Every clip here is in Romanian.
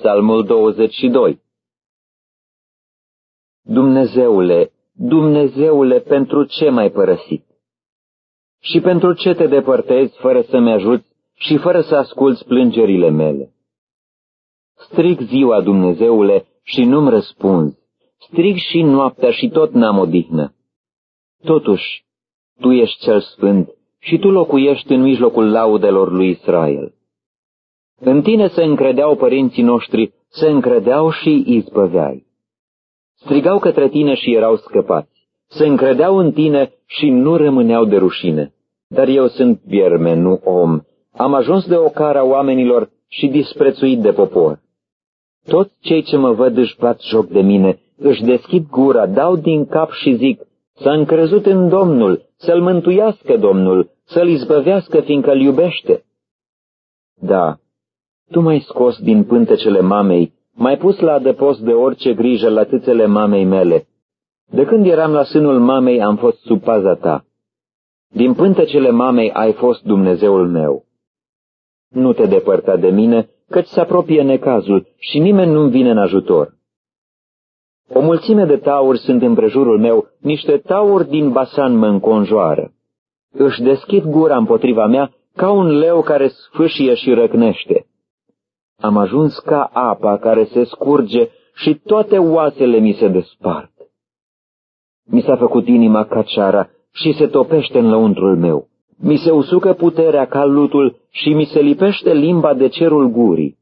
Psalmul 22 Dumnezeule, Dumnezeule, pentru ce m-ai părăsit? Și pentru ce te depărtezi fără să-mi ajuți și fără să asculți plângerile mele? Strig ziua, Dumnezeule, și nu-mi răspunzi. Strig și noaptea și tot n-am odihnă. Totuși, Tu ești cel sfânt și Tu locuiești în mijlocul laudelor lui Israel. În Tine se încredeau părinții noștri, se încredeau și izbăveai. Strigau către Tine și erau scăpați. Se încredeau în Tine și nu rămâneau de rușine. Dar eu sunt vierme, nu om. Am ajuns de ocara oamenilor și disprețuit de popor. Toți cei ce mă văd își bat joc de mine, își deschid gura, dau din cap și zic, s-a încrezut în Domnul, să-l mântuiască Domnul, să-l izbăvească, fiindcă-l iubește. Da, tu m-ai scos din pântecele mamei, m-ai pus la adăpost de orice grijă la tâțele mamei mele. De când eram la sânul mamei am fost sub paza ta. Din pântecele mamei ai fost Dumnezeul meu. Nu te depărta de mine, căci se apropie necazul și nimeni nu-mi vine în ajutor. O mulțime de tauri sunt în prejurul meu, niște tauri din Basan mă înconjoară. Își deschid gura împotriva mea ca un leu care sfâșie și răcnește. Am ajuns ca apa care se scurge și toate oasele mi se despart. Mi s-a făcut inima ca ceara și se topește în lăuntrul meu. Mi se usucă puterea ca lutul și mi se lipește limba de cerul gurii.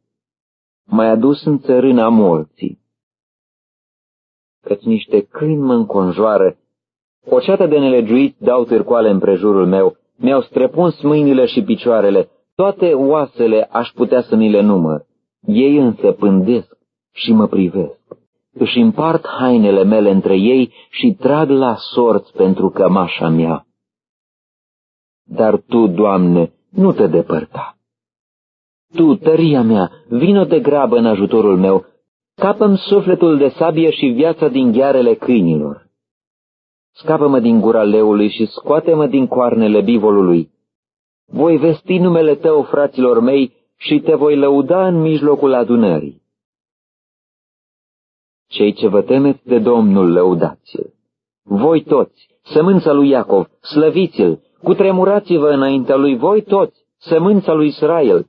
M-ai adus în țărâna morții. Căci niște câini mă înconjoară, o ceată de nelegiuiți dau târcoale în prejurul meu, mi-au strepuns mâinile și picioarele, toate oasele aș putea să mi le număr. Ei însă pândesc și mă privesc. Își împart hainele mele între ei și trag la sorți pentru cămașa mea. Dar Tu, Doamne, nu te depărta. Tu, tăria mea, vino de grabă în ajutorul meu, scapă sufletul de sabie și viața din ghearele câinilor. Scapă-mă din gura leului și scoate-mă din coarnele bivolului. Voi vesti numele Tău, fraților mei, și te voi lăuda în mijlocul adunării. Cei ce vă temeți de Domnul, lăudați-l. Voi toți, sămânța lui Iacov, slăviți-l, cutremurați-vă înaintea lui voi toți, sămânța lui Israel,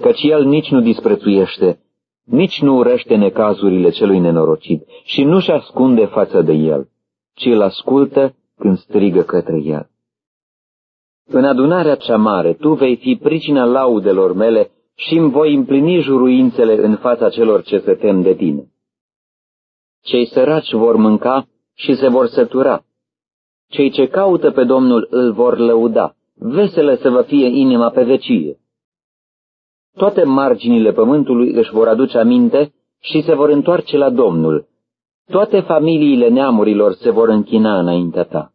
căci el nici nu disprețuiește, nici nu urăște necazurile celui nenorocit și nu-și ascunde față de el, ci îl ascultă când strigă către el. În adunarea cea mare tu vei fi pricina laudelor mele și îmi voi împlini juruințele în fața celor ce se tem de tine. Cei săraci vor mânca și se vor sătura. Cei ce caută pe Domnul îl vor lăuda, vesele să vă fie inima pe vecie. Toate marginile pământului își vor aduce aminte și se vor întoarce la Domnul. Toate familiile neamurilor se vor închina înaintea ta.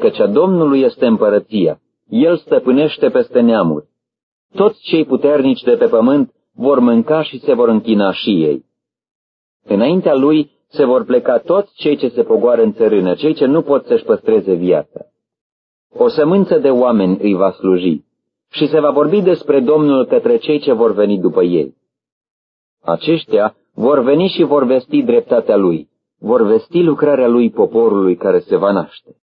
Căci a Domnului este împărăția el stăpânește peste neamuri. Toți cei puternici de pe pământ vor mânca și se vor închina și ei. Înaintea lui se vor pleca toți cei ce se pogoară în țărână, cei ce nu pot să-și păstreze viața. O sămânță de oameni îi va sluji și se va vorbi despre Domnul către cei ce vor veni după ei. Aceștia vor veni și vor vesti dreptatea lui, vor vesti lucrarea lui poporului care se va naște.